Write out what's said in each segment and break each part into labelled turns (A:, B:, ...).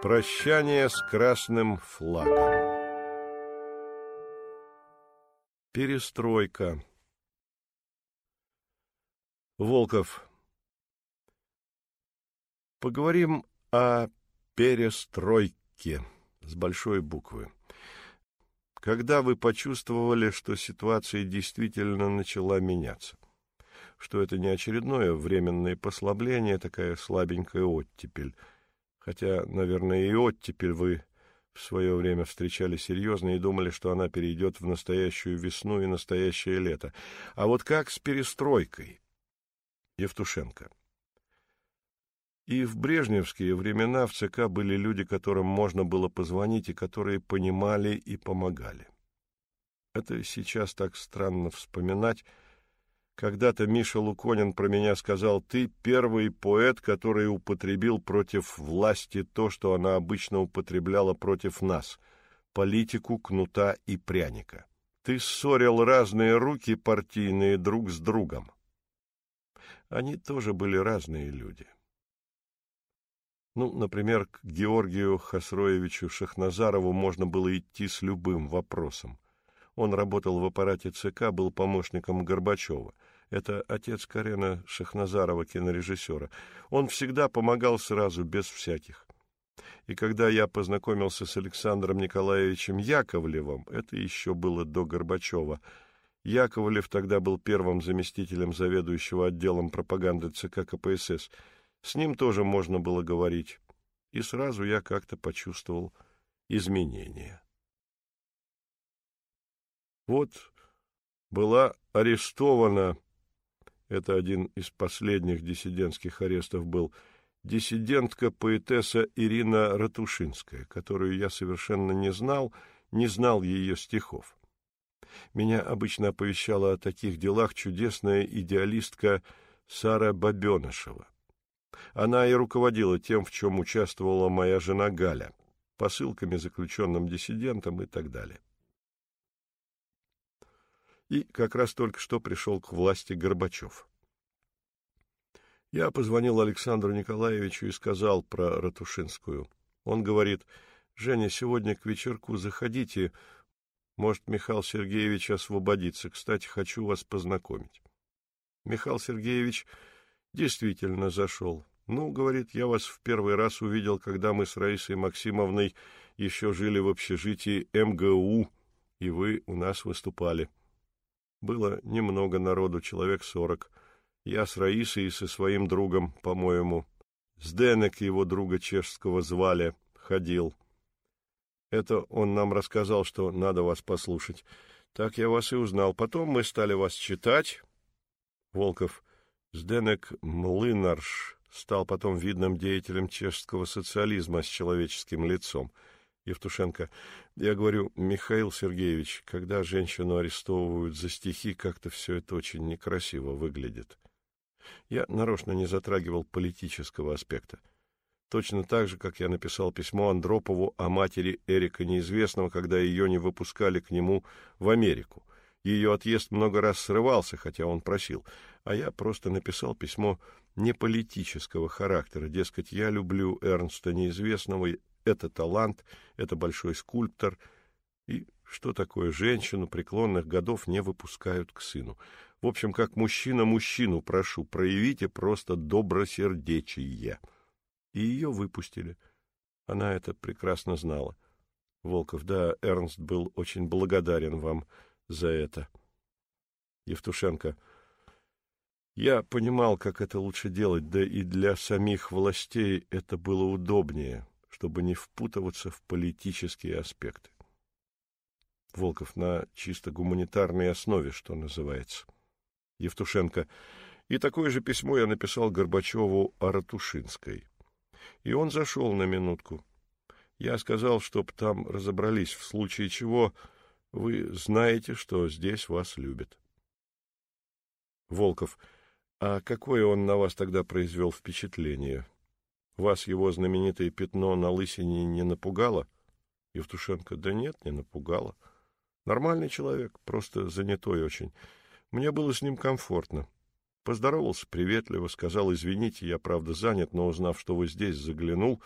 A: Прощание с красным флагом. Перестройка. Волков. Поговорим о перестройке с большой буквы. Когда вы почувствовали, что ситуация действительно начала меняться? Что это не очередное временное послабление, такая слабенькая оттепель – хотя, наверное, и оттепель вы в свое время встречали серьезно и думали, что она перейдет в настоящую весну и настоящее лето. А вот как с перестройкой? Евтушенко. И в брежневские времена в ЦК были люди, которым можно было позвонить и которые понимали и помогали. Это сейчас так странно вспоминать, когда-то Миша Луконин про меня сказал, ты первый поэт, который употребил против власти то, что она обычно употребляла против нас — политику, кнута и пряника. Ты ссорил разные руки партийные друг с другом. Они тоже были разные люди. Ну, например, к Георгию Хасроевичу Шахназарову можно было идти с любым вопросом. Он работал в аппарате ЦК, был помощником Горбачева — это отец Карена Шахназарова, кинорежиссера. Он всегда помогал сразу, без всяких. И когда я познакомился с Александром Николаевичем Яковлевым, это еще было до Горбачева, Яковлев тогда был первым заместителем заведующего отделом пропаганды ЦК КПСС. С ним тоже можно было говорить. И сразу я как-то почувствовал изменения. Вот была арестована это один из последних диссидентских арестов был, диссидентка-поэтесса Ирина Ратушинская, которую я совершенно не знал, не знал ее стихов. Меня обычно оповещала о таких делах чудесная идеалистка Сара Бабенышева. Она и руководила тем, в чем участвовала моя жена Галя, посылками заключенным диссидентам и так далее и как раз только что пришел к власти Горбачев. Я позвонил Александру Николаевичу и сказал про Ратушинскую. Он говорит, «Женя, сегодня к вечерку заходите, может, Михаил Сергеевич освободится. Кстати, хочу вас познакомить». Михаил Сергеевич действительно зашел. «Ну, — говорит, — я вас в первый раз увидел, когда мы с Раисой Максимовной еще жили в общежитии МГУ, и вы у нас выступали». Было немного народу, человек сорок. Я с Раисой и со своим другом, по-моему. Сденек его друга чешского звали, ходил. Это он нам рассказал, что надо вас послушать. Так я вас и узнал. Потом мы стали вас читать. Волков. Сденек Млынарш стал потом видным деятелем чешского социализма с человеческим лицом. Евтушенко. Я говорю, Михаил Сергеевич, когда женщину арестовывают за стихи, как-то все это очень некрасиво выглядит. Я нарочно не затрагивал политического аспекта. Точно так же, как я написал письмо Андропову о матери Эрика Неизвестного, когда ее не выпускали к нему в Америку. Ее отъезд много раз срывался, хотя он просил, а я просто написал письмо не политического характера, дескать, я люблю Эрнста Неизвестного это талант, это большой скульптор. И что такое женщину преклонных годов не выпускают к сыну? В общем, как мужчина мужчину прошу, проявите просто добросердечие. И ее выпустили. Она это прекрасно знала. Волков, да, Эрнст был очень благодарен вам за это. Евтушенко, я понимал, как это лучше делать, да и для самих властей это было удобнее чтобы не впутываться в политические аспекты. Волков на чисто гуманитарной основе, что называется. Евтушенко. И такое же письмо я написал Горбачеву о Ратушинской. И он зашел на минутку. Я сказал, чтоб там разобрались, в случае чего вы знаете, что здесь вас любят. Волков. А какое он на вас тогда произвел впечатление? Вас его знаменитое пятно на лысине не напугало? Евтушенко, да нет, не напугало. Нормальный человек, просто занятой очень. Мне было с ним комфортно. Поздоровался приветливо, сказал, извините, я правда занят, но узнав, что вы здесь, заглянул.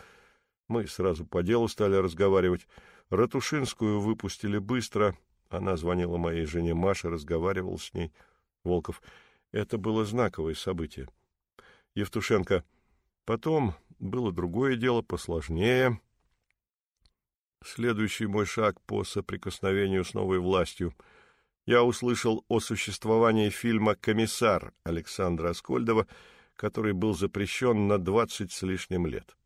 A: Мы сразу по делу стали разговаривать. Ратушинскую выпустили быстро. Она звонила моей жене Маше, разговаривал с ней. Волков. Это было знаковое событие. Евтушенко. Потом было другое дело, посложнее. Следующий мой шаг по соприкосновению с новой властью. Я услышал о существовании фильма «Комиссар» Александра Аскольдова, который был запрещен на двадцать с лишним лет.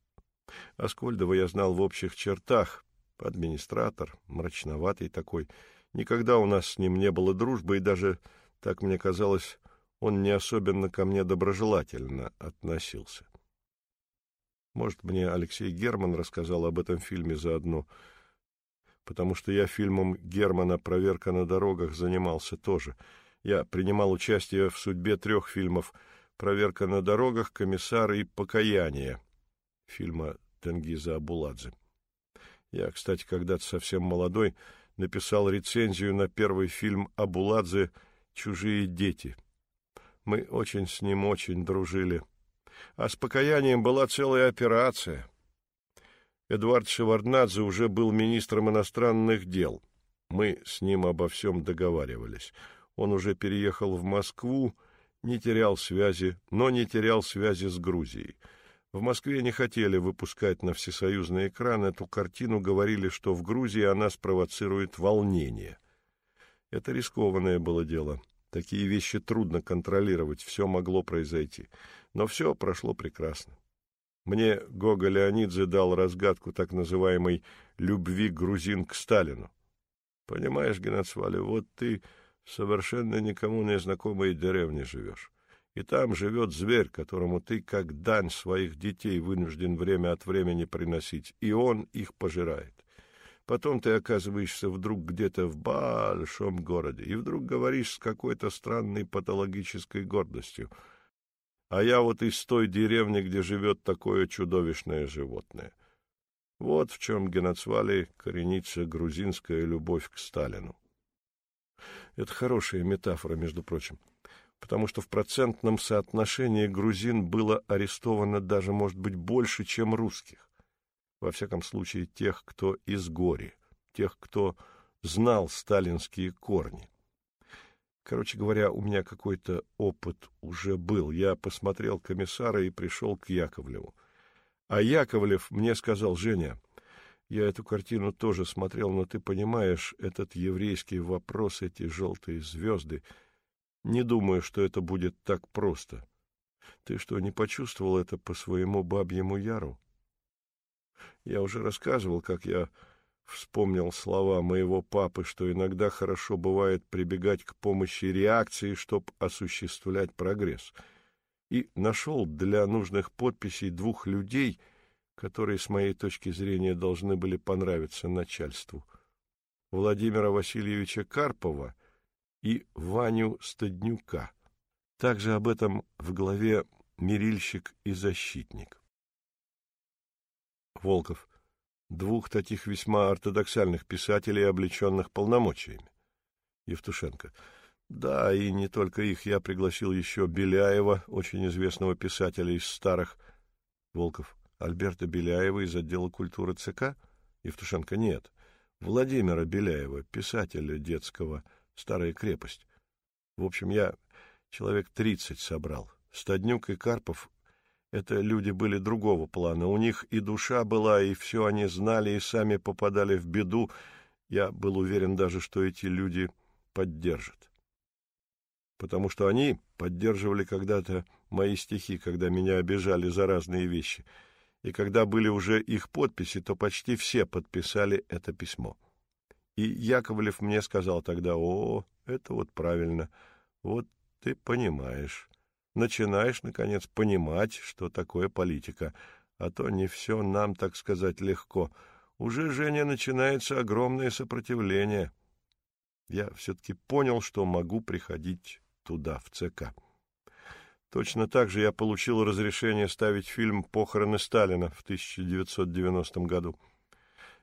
A: Аскольдова я знал в общих чертах. Администратор, мрачноватый такой. Никогда у нас с ним не было дружбы, и даже, так мне казалось, он не особенно ко мне доброжелательно относился. Может, мне Алексей Герман рассказал об этом фильме заодно, потому что я фильмом Германа «Проверка на дорогах» занимался тоже. Я принимал участие в судьбе трех фильмов «Проверка на дорогах», «Комиссар» и «Покаяние» фильма Тенгиза Абуладзе. Я, кстати, когда-то совсем молодой написал рецензию на первый фильм Абуладзе «Чужие дети». Мы очень с ним очень дружили а с покаянием была целая операция. Эдуард Шеварднадзе уже был министром иностранных дел. Мы с ним обо всем договаривались. Он уже переехал в Москву, не терял связи, но не терял связи с Грузией. В Москве не хотели выпускать на всесоюзный экран эту картину, говорили, что в Грузии она спровоцирует волнение. Это рискованное было дело. Такие вещи трудно контролировать, все могло произойти. Но все прошло прекрасно. Мне Гога Леонидзе дал разгадку так называемой «любви грузин к Сталину». Понимаешь, Геннадсвали, вот ты в совершенно никому не знакомой деревне живешь. И там живет зверь, которому ты, как дань своих детей, вынужден время от времени приносить, и он их пожирает. Потом ты оказываешься вдруг где-то в большом городе, и вдруг говоришь с какой-то странной патологической гордостью. А я вот из той деревни, где живет такое чудовищное животное. Вот в чем Геноцвали коренится грузинская любовь к Сталину. Это хорошая метафора, между прочим, потому что в процентном соотношении грузин было арестовано даже, может быть, больше, чем русских во всяком случае тех, кто из гори, тех, кто знал сталинские корни. Короче говоря, у меня какой-то опыт уже был. Я посмотрел комиссара и пришел к Яковлеву. А Яковлев мне сказал, Женя, я эту картину тоже смотрел, но ты понимаешь, этот еврейский вопрос, эти желтые звезды, не думаю, что это будет так просто. Ты что, не почувствовал это по своему бабьему яру? Я уже рассказывал, как я вспомнил слова моего папы, что иногда хорошо бывает прибегать к помощи реакции, чтобы осуществлять прогресс. И нашел для нужных подписей двух людей, которые, с моей точки зрения, должны были понравиться начальству. Владимира Васильевича Карпова и Ваню Стаднюка. Также об этом в главе «Мирильщик и защитник». Волков. Двух таких весьма ортодоксальных писателей, облеченных полномочиями. Евтушенко. Да, и не только их. Я пригласил еще Беляева, очень известного писателя из старых. Волков. Альберта Беляева из отдела культуры ЦК? Евтушенко. Нет. Владимира Беляева, писателя детского «Старая крепость». В общем, я человек тридцать собрал. Стаднюк и Карпов это люди были другого плана. У них и душа была, и все они знали, и сами попадали в беду. Я был уверен даже, что эти люди поддержат. Потому что они поддерживали когда-то мои стихи, когда меня обижали за разные вещи. И когда были уже их подписи, то почти все подписали это письмо. И Яковлев мне сказал тогда, о, это вот правильно, вот ты понимаешь начинаешь, наконец, понимать, что такое политика, а то не все нам, так сказать, легко. Уже, Женя, начинается огромное сопротивление. Я все-таки понял, что могу приходить туда, в ЦК. Точно так же я получил разрешение ставить фильм «Похороны Сталина» в 1990 году.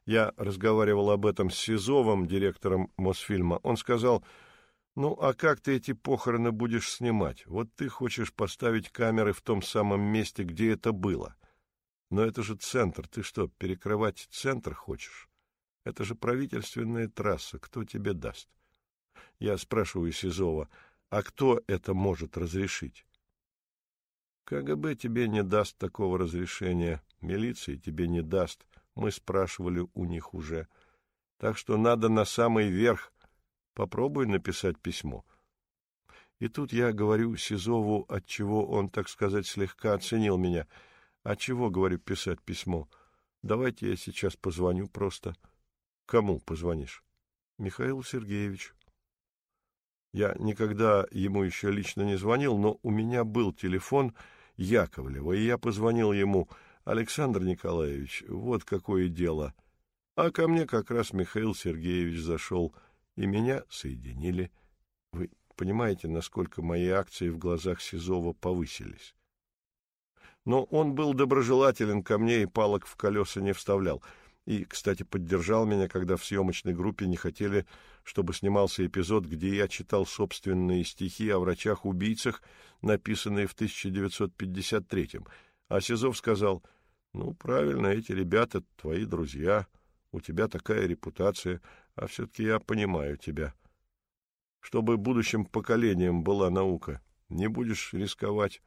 A: Я разговаривал об этом с Сизовым, директором Мосфильма. Он сказал, ну, а как ты эти похороны будешь снимать? Вот ты хочешь поставить камеры в том самом месте, где это было. Но это же центр. Ты что, перекрывать центр хочешь? Это же правительственная трасса. Кто тебе даст? Я спрашиваю Сизова, а кто это может разрешить? КГБ тебе не даст такого разрешения, милиция тебе не даст. Мы спрашивали у них уже. Так что надо на самый верх. Попробуй написать письмо. И тут я говорю Сизову, от чего он, так сказать, слегка оценил меня. А чего, говорю, писать письмо? Давайте я сейчас позвоню просто. Кому позвонишь? Михаилу Сергеевичу. Я никогда ему еще лично не звонил, но у меня был телефон Яковлева, и я позвонил ему, Александр Николаевич, вот какое дело. А ко мне как раз Михаил Сергеевич зашел, и меня соединили. Вы понимаете, насколько мои акции в глазах Сизова повысились? Но он был доброжелателен ко мне и палок в колеса не вставлял — и, кстати, поддержал меня, когда в съемочной группе не хотели, чтобы снимался эпизод, где я читал собственные стихи о врачах-убийцах, написанные в 1953-м. А Сизов сказал, ну, правильно, эти ребята твои друзья, у тебя такая репутация, а все-таки я понимаю тебя. Чтобы будущим поколениям была наука, не будешь рисковать,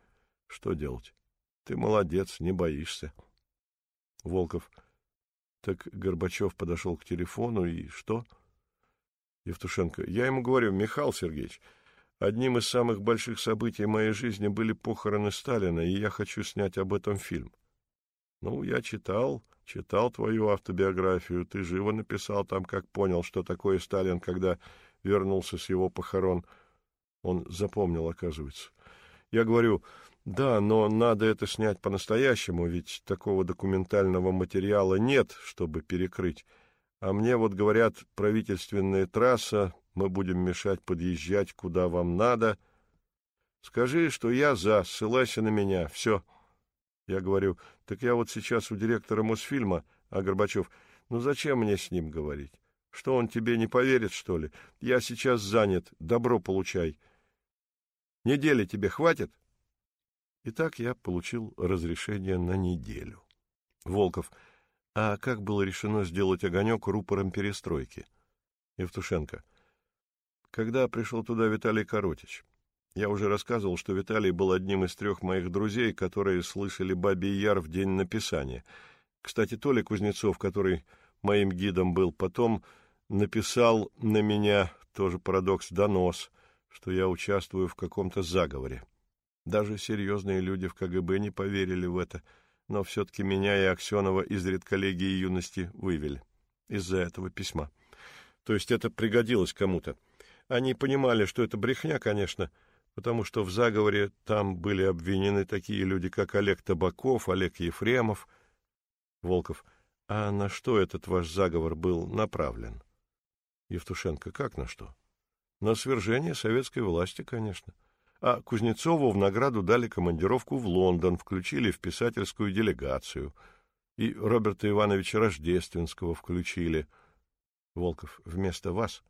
A: что делать? Ты молодец, не боишься. Волков — так Горбачев подошел к телефону и что? Евтушенко. Я ему говорю, Михаил Сергеевич, одним из самых больших событий моей жизни были похороны Сталина, и я хочу снять об этом фильм. Ну, я читал, читал твою автобиографию, ты живо написал там, как понял, что такое Сталин, когда вернулся с его похорон. Он запомнил, оказывается. Я говорю, да, но надо это снять по-настоящему, ведь такого документального материала нет, чтобы перекрыть. А мне вот говорят, правительственная трасса, мы будем мешать подъезжать, куда вам надо. Скажи, что я за, ссылайся на меня, все. Я говорю, так я вот сейчас у директора Мосфильма, а Горбачев, ну зачем мне с ним говорить? Что он тебе не поверит, что ли? Я сейчас занят, добро получай. Недели тебе хватит? — Итак, я получил разрешение на неделю. Волков. А как было решено сделать огонек рупором перестройки? Евтушенко. Когда пришел туда Виталий Коротич. Я уже рассказывал, что Виталий был одним из трех моих друзей, которые слышали «Бабий Яр» в день написания. Кстати, Толя Кузнецов, который моим гидом был, потом написал на меня, тоже парадокс, донос, что я участвую в каком-то заговоре. Даже серьезные люди в КГБ не поверили в это, но все-таки меня и Аксенова из редколлегии юности вывели из-за этого письма. То есть это пригодилось кому-то. Они понимали, что это брехня, конечно, потому что в заговоре там были обвинены такие люди, как Олег Табаков, Олег Ефремов. Волков. А на что этот ваш заговор был направлен? Евтушенко. Как на что? На свержение советской власти, конечно. — а Кузнецову в награду дали командировку в Лондон, включили в писательскую делегацию. И Роберта Ивановича Рождественского включили. Волков, вместо вас?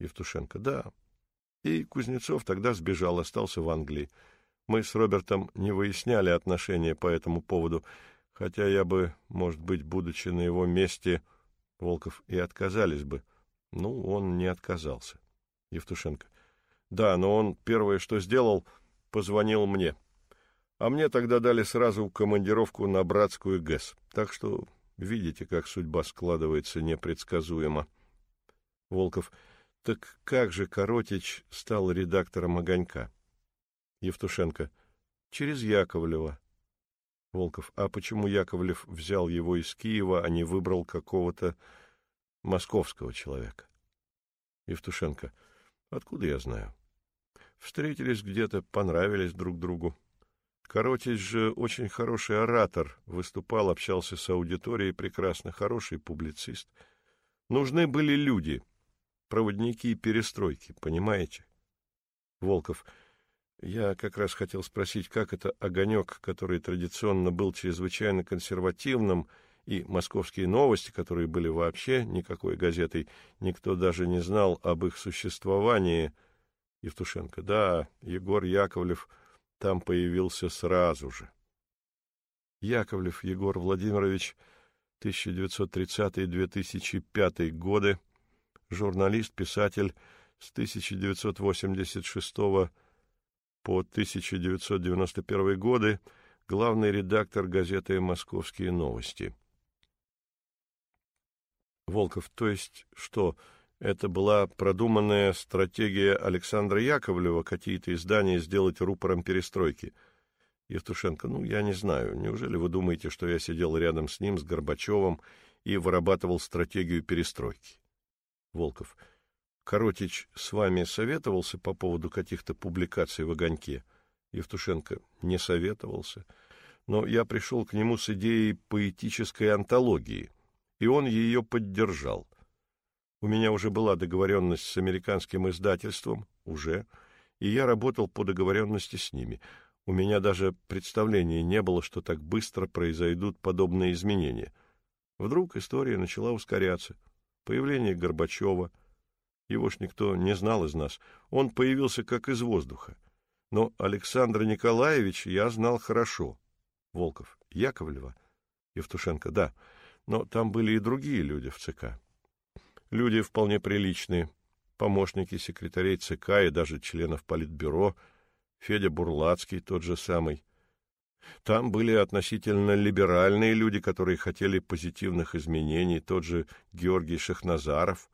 A: Евтушенко, да. И Кузнецов тогда сбежал, остался в Англии. Мы с Робертом не выясняли отношения по этому поводу, хотя я бы, может быть, будучи на его месте, Волков, и отказались бы. Ну, он не отказался. Евтушенко. Да, но он первое, что сделал, позвонил мне. А мне тогда дали сразу командировку на братскую ГЭС. Так что видите, как судьба складывается непредсказуемо. Волков. Так как же Коротич стал редактором «Огонька»? Евтушенко. Через Яковлева. Волков. А почему Яковлев взял его из Киева, а не выбрал какого-то московского человека? Евтушенко. Откуда я знаю? Встретились где-то, понравились друг другу. Коротич же очень хороший оратор, выступал, общался с аудиторией прекрасно, хороший публицист. Нужны были люди, проводники перестройки, понимаете? Волков. Я как раз хотел спросить, как это огонек, который традиционно был чрезвычайно консервативным, и московские новости, которые были вообще никакой газетой, никто даже не знал об их существовании – Евтушенко. Да, Егор Яковлев там появился сразу же. Яковлев Егор Владимирович, 1930-2005 годы, журналист, писатель с 1986 по 1991 годы, главный редактор газеты «Московские новости». Волков, то есть что, это была продуманная стратегия Александра Яковлева какие-то издания сделать рупором перестройки? Евтушенко, ну, я не знаю. Неужели вы думаете, что я сидел рядом с ним, с Горбачевым, и вырабатывал стратегию перестройки? Волков, Коротич с вами советовался по поводу каких-то публикаций в «Огоньке»? Евтушенко, не советовался. Но я пришел к нему с идеей поэтической антологии, и он ее поддержал. У меня уже была договоренность с американским издательством, уже, и я работал по договоренности с ними. У меня даже представления не было, что так быстро произойдут подобные изменения. Вдруг история начала ускоряться. Появление Горбачева. Его ж никто не знал из нас. Он появился как из воздуха. Но Александра Николаевича я знал хорошо. Волков. Яковлева? Евтушенко. Да. Но там были и другие люди в ЦК. Люди вполне приличные, помощники секретарей ЦК и даже членов Политбюро, Федя Бурлацкий тот же самый. Там были относительно либеральные люди, которые хотели позитивных изменений, тот же Георгий Шахназаров.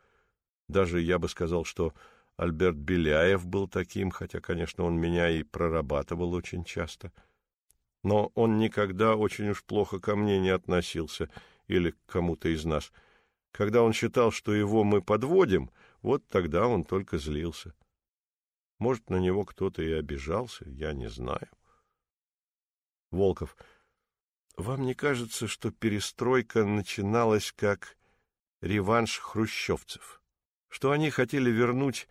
A: Даже я бы сказал, что Альберт Беляев был таким, хотя, конечно, он меня и прорабатывал очень часто. Но он никогда очень уж плохо ко мне не относился или к кому-то из нас — когда он считал, что его мы подводим, вот тогда он только злился. Может, на него кто-то и обижался, я не знаю. Волков. Вам не кажется, что перестройка начиналась как реванш хрущевцев? Что они хотели вернуть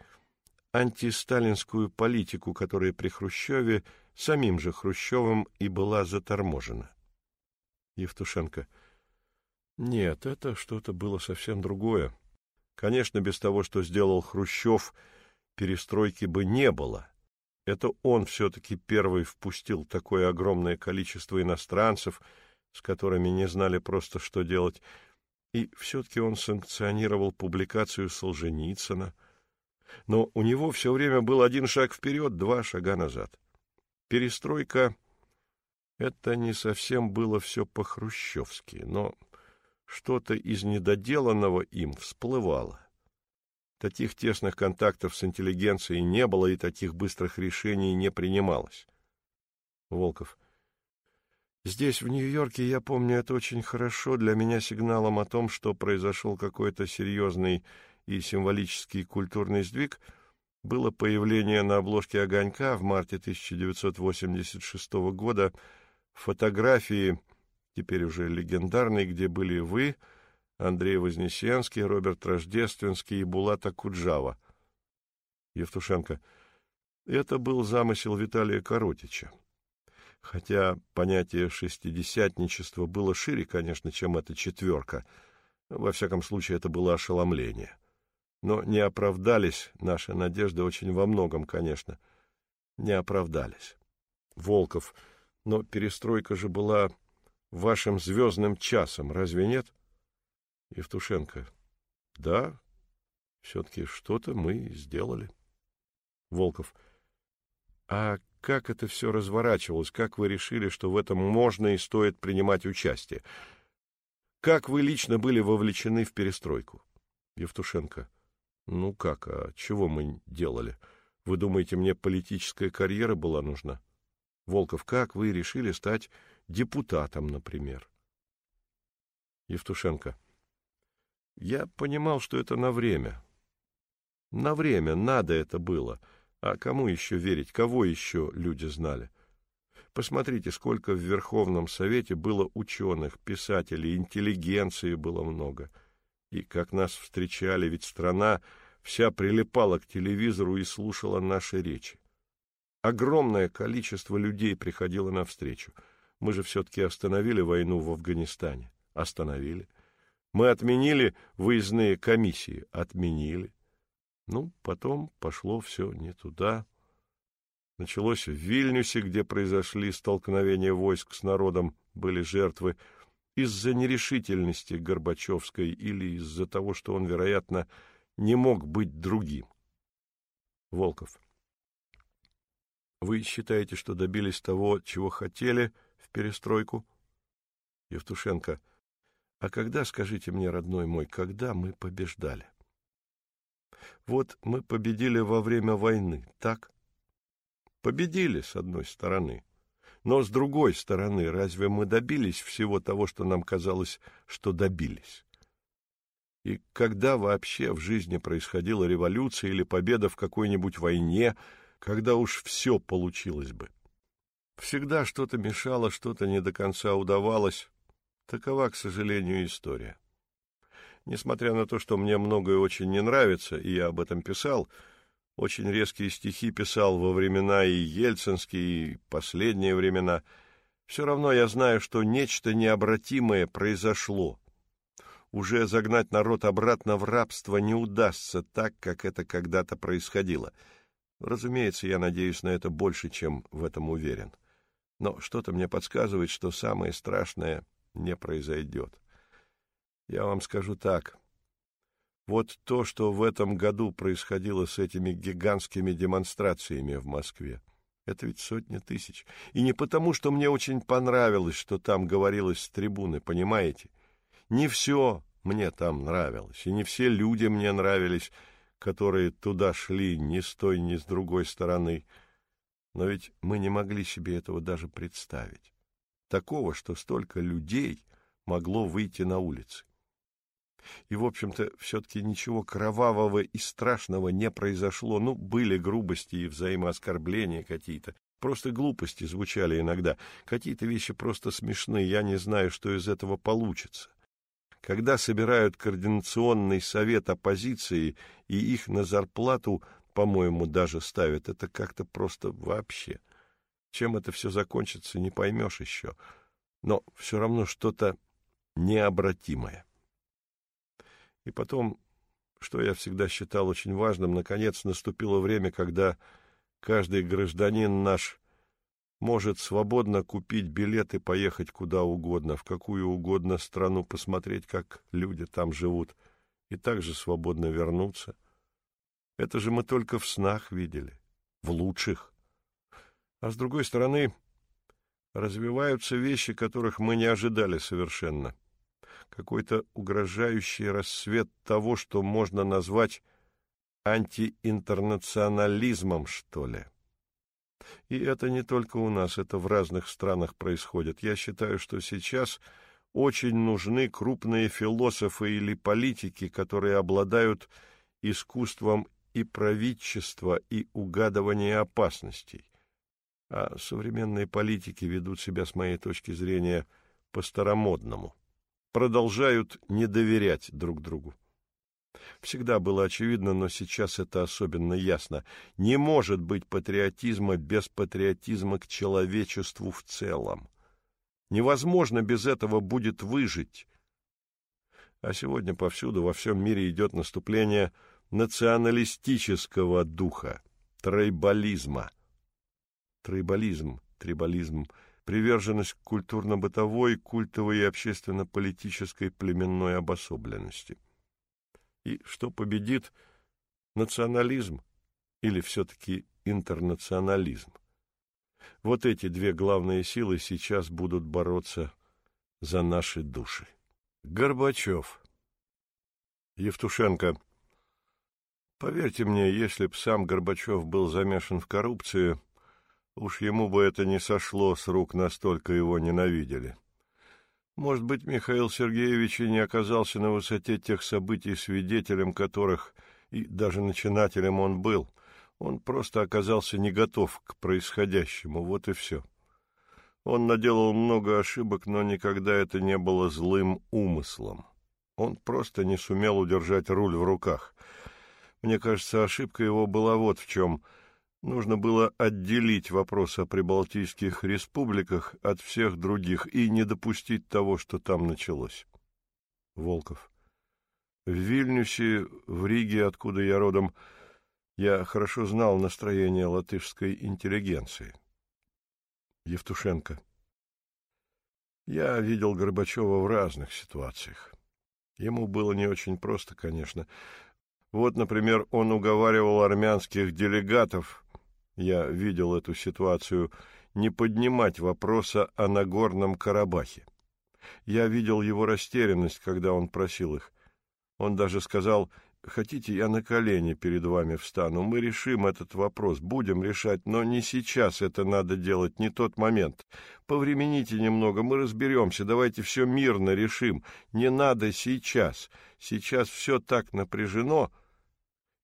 A: антисталинскую политику, которая при Хрущеве самим же Хрущевым и была заторможена? Евтушенко. — нет, это что-то было совсем другое. Конечно, без того, что сделал Хрущев, перестройки бы не было. Это он все-таки первый впустил такое огромное количество иностранцев, с которыми не знали просто, что делать, и все-таки он санкционировал публикацию Солженицына. Но у него все время был один шаг вперед, два шага назад. Перестройка — это не совсем было все по-хрущевски, но что-то из недоделанного им всплывало. Таких тесных контактов с интеллигенцией не было, и таких быстрых решений не принималось. Волков. Здесь, в Нью-Йорке, я помню это очень хорошо, для меня сигналом о том, что произошел какой-то серьезный и символический культурный сдвиг, было появление на обложке «Огонька» в марте 1986 года фотографии теперь уже легендарный, где были вы, Андрей Вознесенский, Роберт Рождественский и Булата Куджава. Евтушенко. Это был замысел Виталия Коротича. Хотя понятие шестидесятничества было шире, конечно, чем эта четверка. Во всяком случае, это было ошеломление. Но не оправдались наши надежды очень во многом, конечно. Не оправдались. Волков. Но перестройка же была вашим звездным часом, разве нет? Евтушенко. Да, все-таки что-то мы сделали. Волков. А как это все разворачивалось? Как вы решили, что в этом можно и стоит принимать участие? Как вы лично были вовлечены в перестройку? Евтушенко. Ну как, а чего мы делали? Вы думаете, мне политическая карьера была нужна? Волков, как вы решили стать депутатом, например. Евтушенко. Я понимал, что это на время. На время надо это было. А кому еще верить? Кого еще люди знали? Посмотрите, сколько в Верховном Совете было ученых, писателей, интеллигенции было много. И как нас встречали, ведь страна вся прилипала к телевизору и слушала наши речи. Огромное количество людей приходило навстречу. встречу. Мы же все-таки остановили войну в Афганистане. Остановили. Мы отменили выездные комиссии. Отменили. Ну, потом пошло все не туда. Началось в Вильнюсе, где произошли столкновения войск с народом, были жертвы, из-за нерешительности Горбачевской или из-за того, что он, вероятно, не мог быть другим. Волков. Вы считаете, что добились того, чего хотели в перестройку? Евтушенко. А когда, скажите мне, родной мой, когда мы побеждали? Вот мы победили во время войны, так? Победили, с одной стороны. Но с другой стороны, разве мы добились всего того, что нам казалось, что добились? И когда вообще в жизни происходила революция или победа в какой-нибудь войне, когда уж все получилось бы? Всегда что-то мешало, что-то не до конца удавалось. Такова, к сожалению, история. Несмотря на то, что мне многое очень не нравится, и я об этом писал, очень резкие стихи писал во времена и ельцинские, и последние времена, все равно я знаю, что нечто необратимое произошло. Уже загнать народ обратно в рабство не удастся так, как это когда-то происходило. Разумеется, я надеюсь на это больше, чем в этом уверен. Но что-то мне подсказывает, что самое страшное не произойдет. Я вам скажу так. Вот то, что в этом году происходило с этими гигантскими демонстрациями в Москве, это ведь сотни тысяч. И не потому, что мне очень понравилось, что там говорилось с трибуны, понимаете? Не все мне там нравилось, и не все люди мне нравились, которые туда шли ни с той, ни с другой стороны. Но ведь мы не могли себе этого даже представить. Такого, что столько людей могло выйти на улицы. И, в общем-то, все-таки ничего кровавого и страшного не произошло. Ну, были грубости и взаимооскорбления какие-то. Просто глупости звучали иногда. Какие-то вещи просто смешные. Я не знаю, что из этого получится. Когда собирают координационный совет оппозиции и их на зарплату, по-моему, даже ставят, это как-то просто вообще. Чем это все закончится, не поймешь еще. Но все равно что-то необратимое. И потом, что я всегда считал очень важным, наконец наступило время, когда каждый гражданин наш может свободно купить билет и поехать куда угодно, в какую угодно страну, посмотреть, как люди там живут, и также свободно вернуться. Это же мы только в снах видели, в лучших. А с другой стороны, развиваются вещи, которых мы не ожидали совершенно — какой-то угрожающий рассвет того, что можно назвать антиинтернационализмом, что ли. И это не только у нас, это в разных странах происходит. Я считаю, что сейчас очень нужны крупные философы или политики, которые обладают искусством и правительства, и угадывания опасностей. А современные политики ведут себя, с моей точки зрения, по-старомодному продолжают не доверять друг другу. Всегда было очевидно, но сейчас это особенно ясно. Не может быть патриотизма без патриотизма к человечеству в целом. Невозможно без этого будет выжить. А сегодня повсюду во всем мире идет наступление националистического духа, тройболизма. Тройболизм, триболизм — приверженность к культурно-бытовой, культовой и общественно-политической племенной обособленности. И что победит, национализм или все-таки интернационализм? Вот эти две главные силы сейчас будут бороться за наши души. Горбачев. Евтушенко. Поверьте мне, если б сам Горбачев был замешан в коррупцию, Уж ему бы это не сошло с рук, настолько его ненавидели. Может быть, Михаил Сергеевич и не оказался на высоте тех событий, свидетелем которых и даже начинателем он был. Он просто оказался не готов к происходящему, вот и все. Он наделал много ошибок, но никогда это не было злым умыслом. Он просто не сумел удержать руль в руках. Мне кажется, ошибка его была вот в чем — Нужно было отделить вопрос о прибалтийских республиках от всех других и не допустить того, что там началось. Волков. В Вильнюсе, в Риге, откуда я родом, Я хорошо знал настроение латышской интеллигенции. Евтушенко. Я видел Горбачева в разных ситуациях. Ему было не очень просто, конечно. Вот, например, он уговаривал армянских делегатов, я видел эту ситуацию, не поднимать вопроса о Нагорном Карабахе. Я видел его растерянность, когда он просил их. Он даже сказал, хотите, я на колени перед вами встану, мы решим этот вопрос, будем решать, но не сейчас это надо делать, не тот момент. Повремените немного, мы разберемся, давайте все мирно решим, не надо сейчас, сейчас все так напряжено.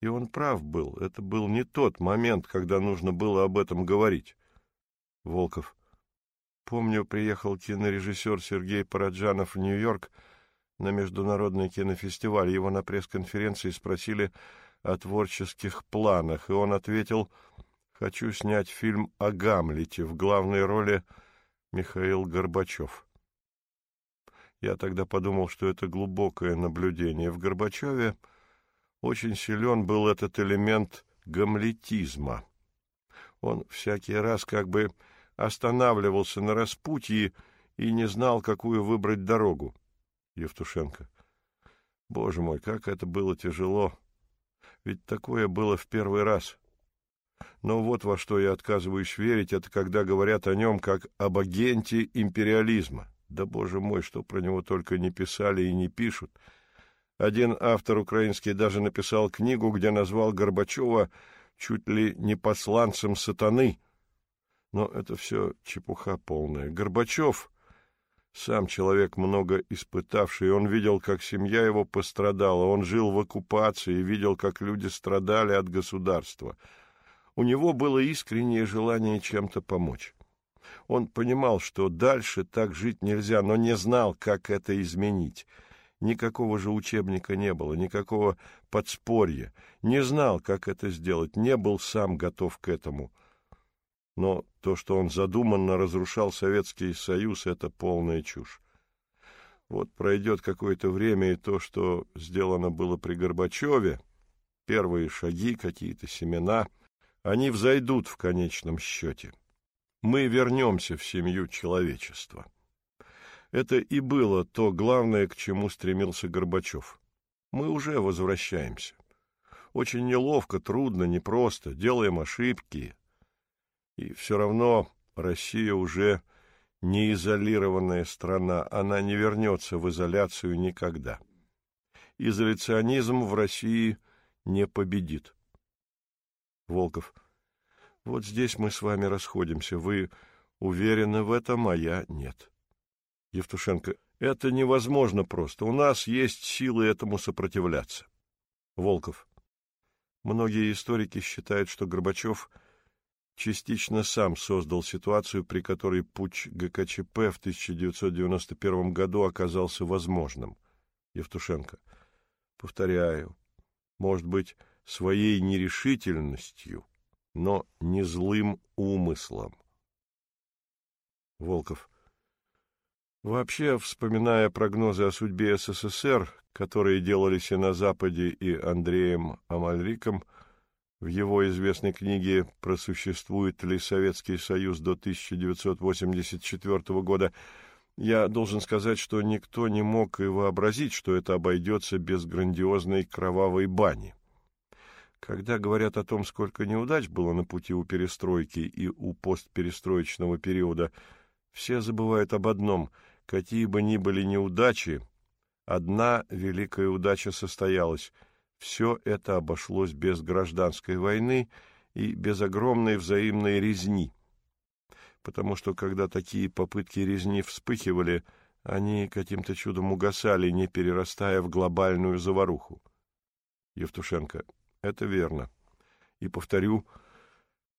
A: И он прав был, это был не тот момент, когда нужно было об этом говорить. Волков. Помню, приехал кинорежиссер Сергей Параджанов в Нью-Йорк на международный кинофестиваль. Его на пресс-конференции спросили о творческих планах, и он ответил, «Хочу снять фильм о Гамлете в главной роли Михаил Горбачев». Я тогда подумал, что это глубокое наблюдение. В Горбачеве очень силен был этот элемент гамлетизма. Он всякий раз как бы останавливался на распутье и не знал, какую выбрать дорогу. Евтушенко. Боже мой, как это было тяжело! Ведь такое было в первый раз. Но вот во что я отказываюсь верить, это когда говорят о нем как об агенте империализма. Да, боже мой, что про него только не писали и не пишут. Один автор украинский даже написал книгу, где назвал Горбачева чуть ли не посланцем сатаны — но это все чепуха полная. Горбачев, сам человек, много испытавший, он видел, как семья его пострадала, он жил в оккупации, видел, как люди страдали от государства. У него было искреннее желание чем-то помочь. Он понимал, что дальше так жить нельзя, но не знал, как это изменить. Никакого же учебника не было, никакого подспорья. Не знал, как это сделать, не был сам готов к этому — но то, что он задуманно разрушал Советский Союз, это полная чушь. Вот пройдет какое-то время, и то, что сделано было при Горбачеве, первые шаги, какие-то семена, они взойдут в конечном счете. Мы вернемся в семью человечества. Это и было то главное, к чему стремился Горбачев. Мы уже возвращаемся. Очень неловко, трудно, непросто, делаем ошибки, и все равно Россия уже не изолированная страна, она не вернется в изоляцию никогда. Изоляционизм в России не победит. Волков. Вот здесь мы с вами расходимся. Вы уверены в этом, а я нет. Евтушенко. Это невозможно просто. У нас есть силы этому сопротивляться. Волков. Многие историки считают, что Горбачев – частично сам создал ситуацию, при которой путч ГКЧП в 1991 году оказался возможным. Евтушенко. Повторяю, может быть, своей нерешительностью, но не злым умыслом. Волков. Вообще, вспоминая прогнозы о судьбе СССР, которые делались и на Западе, и Андреем Амальриком, в его известной книге «Просуществует ли Советский Союз до 1984 года» я должен сказать, что никто не мог и вообразить, что это обойдется без грандиозной кровавой бани. Когда говорят о том, сколько неудач было на пути у перестройки и у постперестроечного периода, все забывают об одном – какие бы ни были неудачи, одна великая удача состоялась – все это обошлось без гражданской войны и без огромной взаимной резни, потому что когда такие попытки резни вспыхивали, они каким-то чудом угасали, не перерастая в глобальную заваруху. Евтушенко. Это верно. И повторю,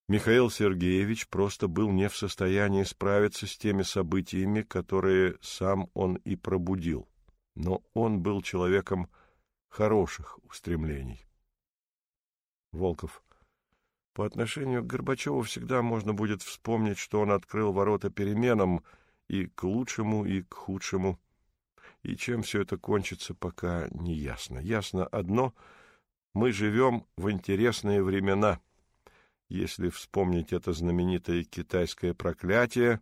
A: Михаил Сергеевич просто был не в состоянии справиться с теми событиями, которые сам он и пробудил. Но он был человеком хороших устремлений. Волков. По отношению к Горбачеву всегда можно будет вспомнить, что он открыл ворота переменам и к лучшему, и к худшему. И чем все это кончится, пока не ясно. Ясно одно Мы живем в интересные времена. Если вспомнить это знаменитое китайское проклятие,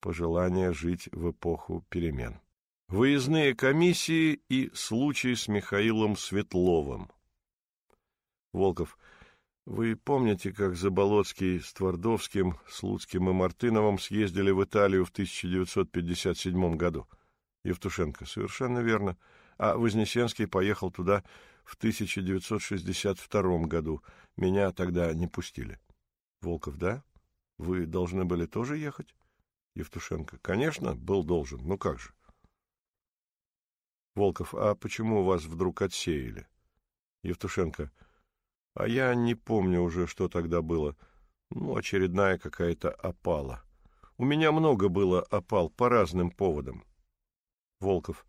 A: пожелание жить в эпоху перемен. Выездные комиссии и случай с Михаилом Светловым. Волков. Вы помните, как Заболоцкий с Твардовским, Слуцким и Мартыновым съездили в Италию в 1957 году? Евтушенко. Совершенно верно. А Вознесенский поехал туда в 1962 году. Меня тогда не пустили. Волков, да? Вы должны были тоже ехать? Евтушенко. Конечно, был должен. Ну как же? Волков. А почему вас вдруг отсеяли? Евтушенко. А я не помню уже, что тогда было. Ну, очередная какая-то опала. У меня много было опал по разным поводам. Волков.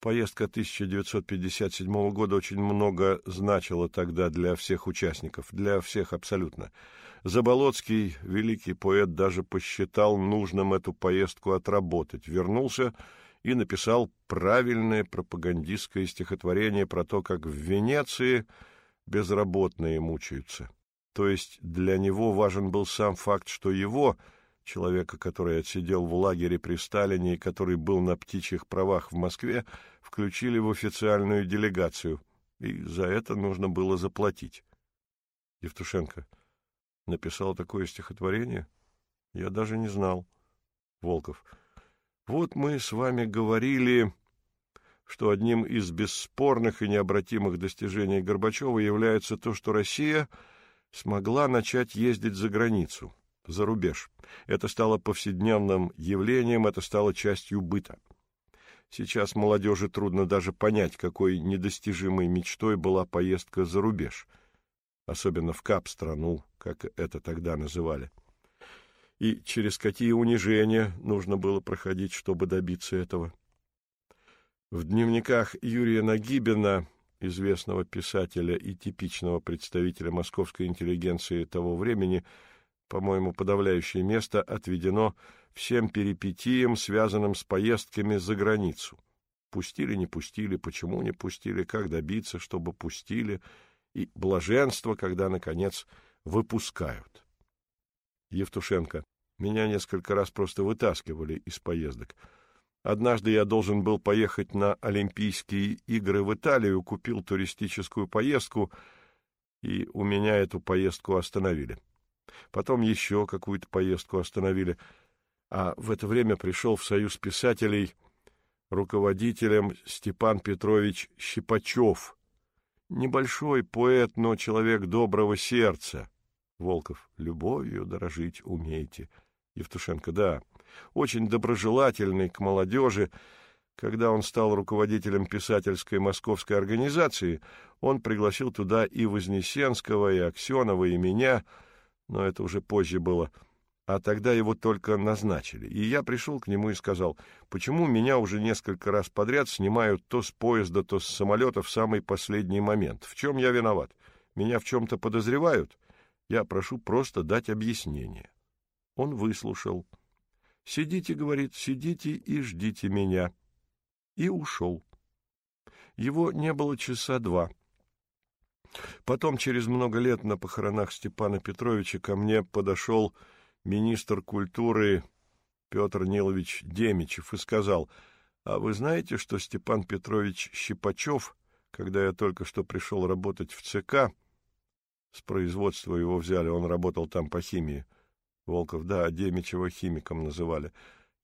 A: Поездка 1957 года очень много значила тогда для всех участников, для всех абсолютно. Заболоцкий, великий поэт, даже посчитал нужным эту поездку отработать. Вернулся и написал правильное пропагандистское стихотворение про то, как в Венеции безработные мучаются. То есть для него важен был сам факт, что его человека, который отсидел в лагере при Сталине и который был на птичьих правах в Москве, включили в официальную делегацию, и за это нужно было заплатить. Евтушенко написал такое стихотворение? Я даже не знал. Волков. Вот мы с вами говорили, что одним из бесспорных и необратимых достижений Горбачева является то, что Россия смогла начать ездить за границу за рубеж. Это стало повседневным явлением, это стало частью быта. Сейчас молодежи трудно даже понять, какой недостижимой мечтой была поездка за рубеж, особенно в КАП-страну, как это тогда называли. И через какие унижения нужно было проходить, чтобы добиться этого. В дневниках Юрия Нагибина, известного писателя и типичного представителя московской интеллигенции того времени, по-моему, подавляющее место отведено всем перипетиям, связанным с поездками за границу. Пустили, не пустили, почему не пустили, как добиться, чтобы пустили, и блаженство, когда, наконец, выпускают. Евтушенко. Меня несколько раз просто вытаскивали из поездок. Однажды я должен был поехать на Олимпийские игры в Италию, купил туристическую поездку, и у меня эту поездку остановили. Потом еще какую-то поездку остановили. А в это время пришел в Союз писателей руководителем Степан Петрович Щипачев. Небольшой поэт, но человек доброго сердца. Волков. Любовью дорожить умеете. Евтушенко. Да. Очень доброжелательный к молодежи. Когда он стал руководителем писательской московской организации, он пригласил туда и Вознесенского, и Аксенова, и меня — но это уже позже было. А тогда его только назначили. И я пришел к нему и сказал, почему меня уже несколько раз подряд снимают то с поезда, то с самолета в самый последний момент. В чем я виноват? Меня в чем-то подозревают? Я прошу просто дать объяснение. Он выслушал. «Сидите, — говорит, — сидите и ждите меня». И ушел. Его не было часа два. Потом, через много лет, на похоронах Степана Петровича ко мне подошел министр культуры Петр Нилович Демичев и сказал, «А вы знаете, что Степан Петрович Щипачев, когда я только что пришел работать в ЦК, с производства его взяли, он работал там по химии». Волков, да, Демичева химиком называли.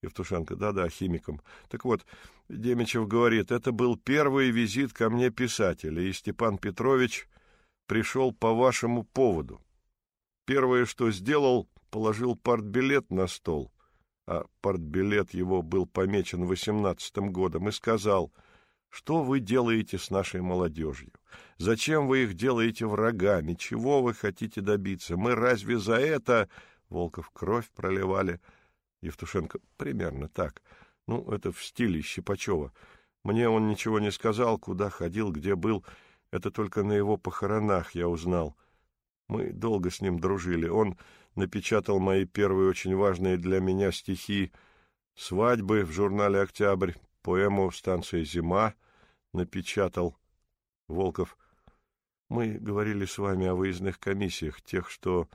A: Евтушенко, да-да, химиком. Так вот, Демичев говорит, это был первый визит ко мне писателя, и Степан Петрович пришел по вашему поводу. Первое, что сделал, положил партбилет на стол, а партбилет его был помечен восемнадцатым годом, и сказал, что вы делаете с нашей молодежью? Зачем вы их делаете врагами? Чего вы хотите добиться? Мы разве за это... Волков кровь проливали. Евтушенко примерно так. Ну, это в стиле Щипачева. Мне он ничего не сказал, куда ходил, где был. Это только на его похоронах я узнал. Мы долго с ним дружили. Он напечатал мои первые очень важные для меня стихи «Свадьбы» в журнале «Октябрь», поэму «Станция зима» напечатал. Волков. Мы говорили с вами о выездных комиссиях, тех, что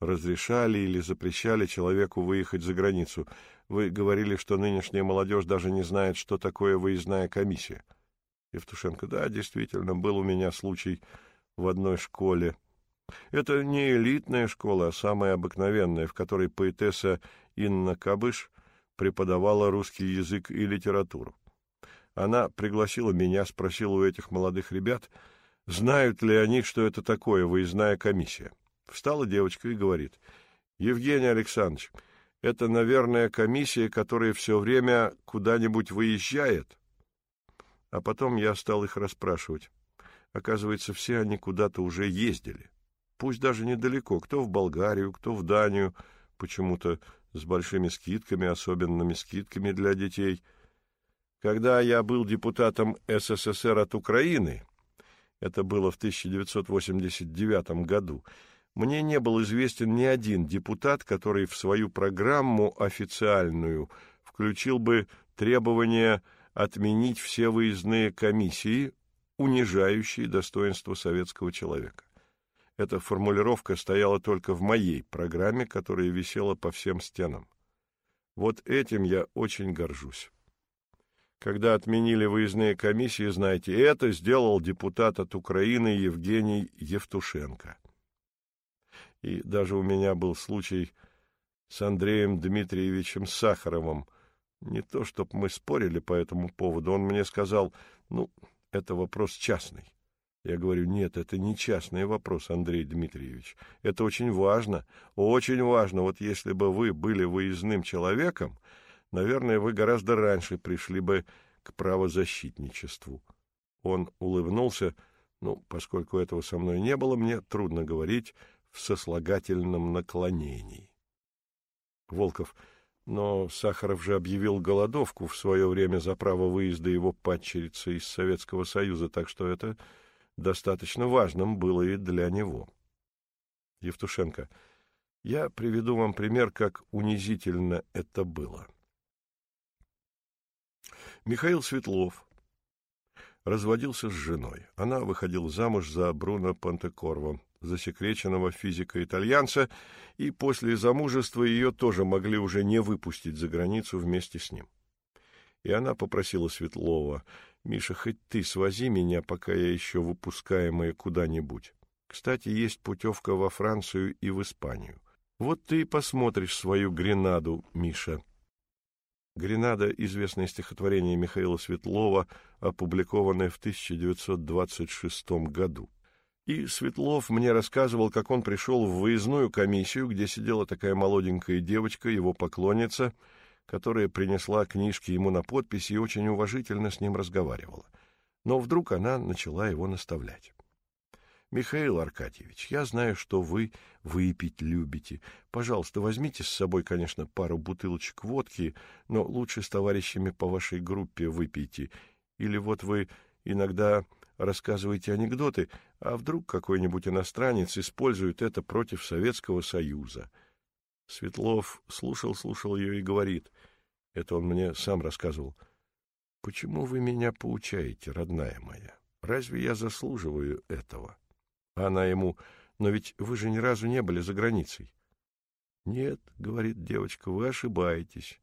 A: разрешали или запрещали человеку выехать за границу. Вы говорили, что нынешняя молодежь даже не знает, что такое выездная комиссия. Евтушенко, да, действительно, был у меня случай в одной школе. Это не элитная школа, а самая обыкновенная, в которой поэтесса Инна Кабыш преподавала русский язык и литературу. Она пригласила меня, спросила у этих молодых ребят, знают ли они, что это такое выездная комиссия. Встала девочка и говорит, «Евгений Александрович, это, наверное, комиссия, которая все время куда-нибудь выезжает». А потом я стал их расспрашивать. Оказывается, все они куда-то уже ездили. Пусть даже недалеко, кто в Болгарию, кто в Данию, почему-то с большими скидками, особенными скидками для детей. Когда я был депутатом СССР от Украины, это было в 1989 году, мне не был известен ни один депутат, который в свою программу официальную включил бы требование отменить все выездные комиссии, унижающие достоинство советского человека. Эта формулировка стояла только в моей программе, которая висела по всем стенам. Вот этим я очень горжусь. Когда отменили выездные комиссии, знаете, это сделал депутат от Украины Евгений Евтушенко. И даже у меня был случай с Андреем Дмитриевичем Сахаровым. Не то, чтобы мы спорили по этому поводу, он мне сказал, ну, это вопрос частный. Я говорю, нет, это не частный вопрос, Андрей Дмитриевич. Это очень важно, очень важно. Вот если бы вы были выездным человеком, наверное, вы гораздо раньше пришли бы к правозащитничеству. Он улыбнулся. Ну, поскольку этого со мной не было, мне трудно говорить в сослагательном наклонении. Волков. Но Сахаров же объявил голодовку в свое время за право выезда его падчерицы из Советского Союза, так что это достаточно важным было и для него. Евтушенко. Я приведу вам пример, как унизительно это было. Михаил Светлов разводился с женой. Она выходила замуж за Бруно Пантекорво, засекреченного физика-итальянца, и после замужества ее тоже могли уже не выпустить за границу вместе с ним. И она попросила Светлова, «Миша, хоть ты свози меня, пока я еще выпускаемая куда-нибудь. Кстати, есть путевка во Францию и в Испанию. Вот ты и посмотришь свою Гренаду, Миша». Гренада — известное стихотворение Михаила Светлова, опубликованное в 1926 году. И Светлов мне рассказывал, как он пришел в выездную комиссию, где сидела такая молоденькая девочка, его поклонница, которая принесла книжки ему на подпись и очень уважительно с ним разговаривала. Но вдруг она начала его наставлять. «Михаил Аркадьевич, я знаю, что вы выпить любите. Пожалуйста, возьмите с собой, конечно, пару бутылочек водки, но лучше с товарищами по вашей группе выпейте. Или вот вы иногда рассказываете анекдоты, а вдруг какой-нибудь иностранец использует это против Советского Союза. Светлов слушал-слушал ее и говорит, это он мне сам рассказывал, «Почему вы меня поучаете, родная моя? Разве я заслуживаю этого?» Она ему, «Но ведь вы же ни разу не были за границей». «Нет», — говорит девочка, — «вы ошибаетесь.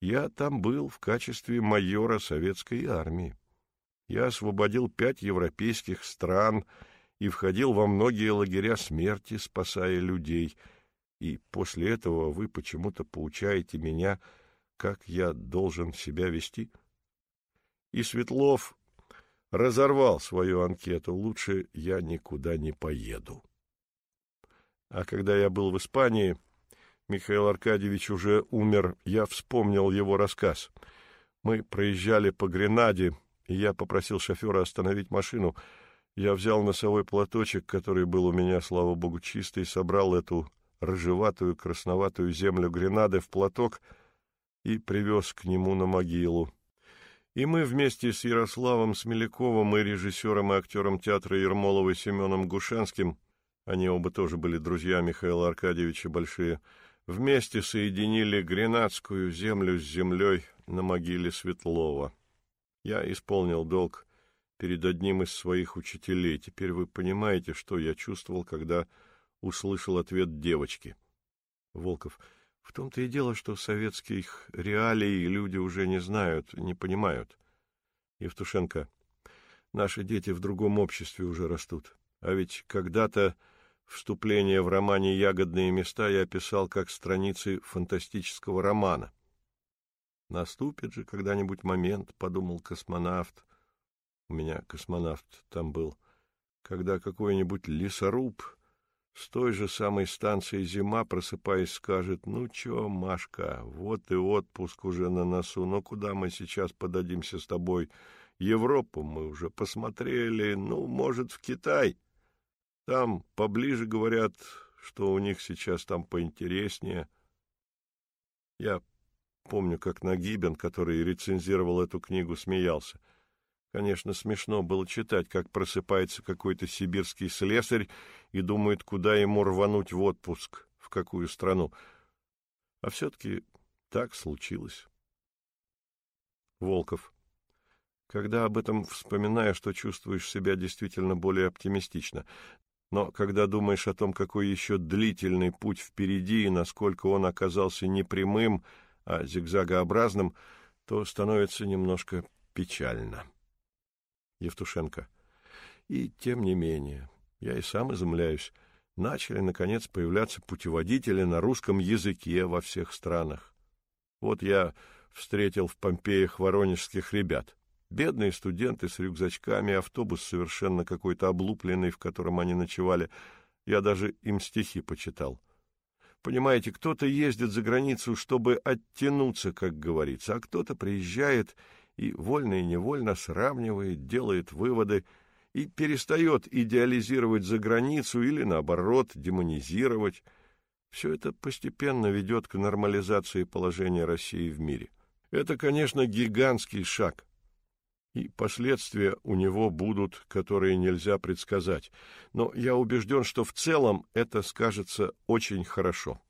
A: Я там был в качестве майора советской армии. Я освободил пять европейских стран и входил во многие лагеря смерти, спасая людей. И после этого вы почему-то поучаете меня, как я должен себя вести? И Светлов разорвал свою анкету «Лучше я никуда не поеду». А когда я был в Испании, Михаил Аркадьевич уже умер, я вспомнил его рассказ. Мы проезжали по Гренаде, я попросил шофера остановить машину. Я взял носовой платочек, который был у меня, слава богу, чистый, собрал эту рыжеватую, красноватую землю Гренады в платок и привез к нему на могилу. И мы вместе с Ярославом Смеляковым и режиссером и актером театра Ермолова Семеном Гушенским, они оба тоже были друзья Михаила Аркадьевича большие, вместе соединили Гренадскую землю с землей на могиле Светлова. Я исполнил долг перед одним из своих учителей. Теперь вы понимаете, что я чувствовал, когда услышал ответ девочки. Волков. В том-то и дело, что советских реалий люди уже не знают, не понимают. Евтушенко. Наши дети в другом обществе уже растут. А ведь когда-то вступление в романе «Ягодные места» я писал как страницы фантастического романа. Наступит же когда-нибудь момент, — подумал космонавт. У меня космонавт там был. Когда какой-нибудь лесоруб с той же самой станции «Зима», просыпаясь, скажет, «Ну чё, Машка, вот и отпуск уже на носу, но куда мы сейчас подадимся с тобой? Европу мы уже посмотрели, ну, может, в Китай. Там поближе говорят, что у них сейчас там поинтереснее». Я помню, как Нагибин, который рецензировал эту книгу, смеялся — Конечно, смешно было читать, как просыпается какой-то сибирский слесарь и думает, куда ему рвануть в отпуск, в какую страну. А все-таки так случилось. Волков. Когда об этом вспоминаешь, то чувствуешь себя действительно более оптимистично. Но когда думаешь о том, какой еще длительный путь впереди и насколько он оказался не прямым, а зигзагообразным, то становится немножко печально. Евтушенко. И тем не менее, я и сам изумляюсь, начали, наконец, появляться путеводители на русском языке во всех странах. Вот я встретил в Помпеях воронежских ребят. Бедные студенты с рюкзачками, автобус совершенно какой-то облупленный, в котором они ночевали. Я даже им стихи почитал. Понимаете, кто-то ездит за границу, чтобы оттянуться, как говорится, а кто-то приезжает и вольно и невольно сравнивает, делает выводы и перестает идеализировать за границу или, наоборот, демонизировать. Все это постепенно ведет к нормализации положения России в мире. Это, конечно, гигантский шаг, и последствия у него будут, которые нельзя предсказать. Но я убежден, что в целом это скажется очень хорошо.